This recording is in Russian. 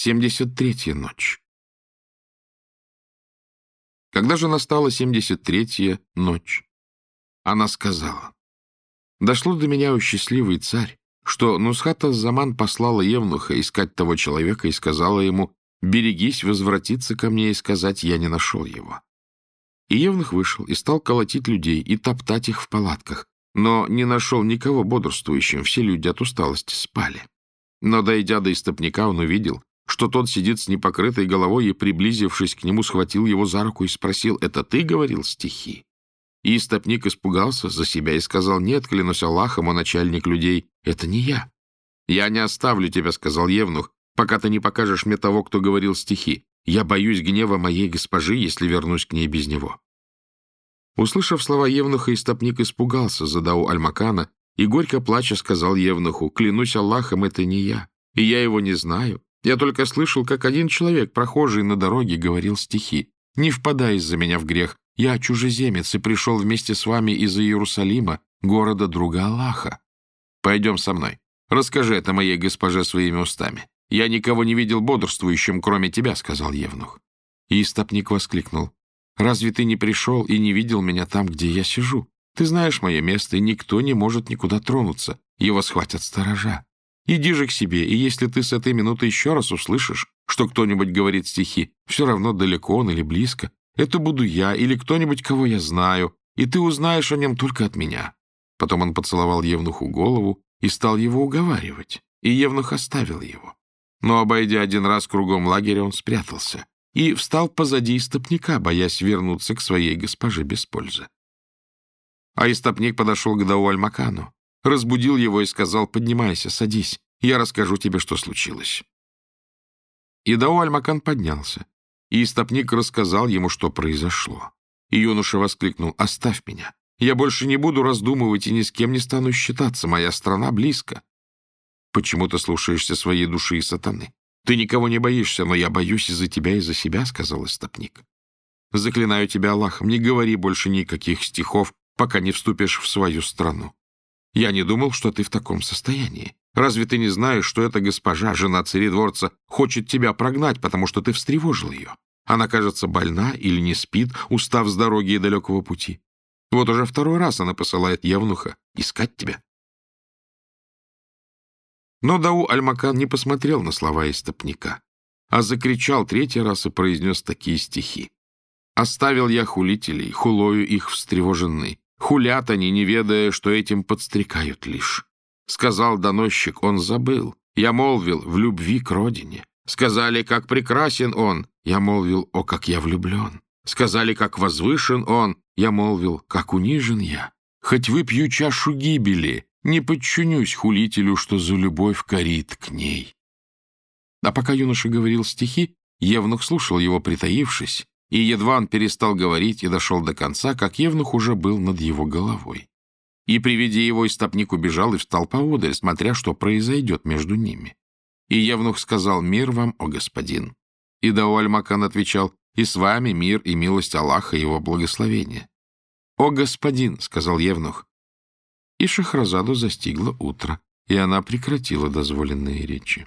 Семьдесят третья ночь. Когда же настала семьдесят третья ночь, она сказала, «Дошло до меня, о счастливый царь, что Нусхата Заман послала Евнуха искать того человека и сказала ему, «Берегись возвратиться ко мне и сказать, я не нашел его». И Евнух вышел и стал колотить людей и топтать их в палатках, но не нашел никого бодрствующим, все люди от усталости спали. Но, дойдя до истопника, он увидел, что тот сидит с непокрытой головой и, приблизившись к нему, схватил его за руку и спросил, «Это ты говорил стихи?» И истопник испугался за себя и сказал, «Нет, клянусь Аллахом, о начальник людей, это не я». «Я не оставлю тебя», — сказал Евнух, «пока ты не покажешь мне того, кто говорил стихи. Я боюсь гнева моей госпожи, если вернусь к ней без него». Услышав слова Евнуха, истопник испугался за Дау Альмакана и, горько плача, сказал Евнуху, «Клянусь Аллахом, это не я, и я его не знаю, я только слышал, как один человек, прохожий на дороге, говорил стихи. «Не впадай из-за меня в грех. Я чужеземец и пришел вместе с вами из Иерусалима, города друга Аллаха. Пойдем со мной. Расскажи это моей госпоже своими устами. Я никого не видел бодрствующим, кроме тебя», — сказал Евнух. И истопник воскликнул. «Разве ты не пришел и не видел меня там, где я сижу? Ты знаешь мое место, и никто не может никуда тронуться. Его схватят сторожа. Иди же к себе, и если ты с этой минуты еще раз услышишь, что кто-нибудь говорит стихи, все равно далеко он или близко, это буду я или кто-нибудь, кого я знаю, и ты узнаешь о нем только от меня». Потом он поцеловал Евнуху голову и стал его уговаривать, и Евнух оставил его. Но, обойдя один раз кругом лагеря, он спрятался и встал позади истопника, боясь вернуться к своей госпоже без пользы. А истопник подошел к Дауальмакану разбудил его и сказал, «Поднимайся, садись, я расскажу тебе, что случилось». И Дао Альмакан поднялся, и истопник рассказал ему, что произошло. И юноша воскликнул, «Оставь меня, я больше не буду раздумывать и ни с кем не стану считаться, моя страна близко». «Почему ты слушаешься своей души и сатаны? Ты никого не боишься, но я боюсь из-за тебя и за себя», — сказал истопник. «Заклинаю тебя Аллахом, не говори больше никаких стихов, пока не вступишь в свою страну. Я не думал, что ты в таком состоянии. Разве ты не знаешь, что эта госпожа, жена царедворца, хочет тебя прогнать, потому что ты встревожил ее? Она, кажется, больна или не спит, устав с дороги и далекого пути. Вот уже второй раз она посылает Евнуха искать тебя. Но Дау Альмакан не посмотрел на слова истопника, а закричал третий раз и произнес такие стихи. «Оставил я хулителей, хулою их встревоженный, Хулят они, не ведая, что этим подстрекают лишь. Сказал доносчик, он забыл. Я молвил, в любви к родине. Сказали, как прекрасен он. Я молвил, о, как я влюблен. Сказали, как возвышен он. Я молвил, как унижен я. Хоть выпью чашу гибели, не подчинюсь хулителю, что за любовь корит к ней. А пока юноша говорил стихи, Евнух слушал его, притаившись, и едва он перестал говорить и дошел до конца, как Евнух уже был над его головой. И при виде его истопник убежал и встал поодаль, смотря, что произойдет между ними. И Евнух сказал «Мир вам, о господин». И Дауаль-Макан отвечал «И с вами мир и милость Аллаха и его благословение». «О господин», — сказал Евнух. И Шахразаду застигло утро, и она прекратила дозволенные речи.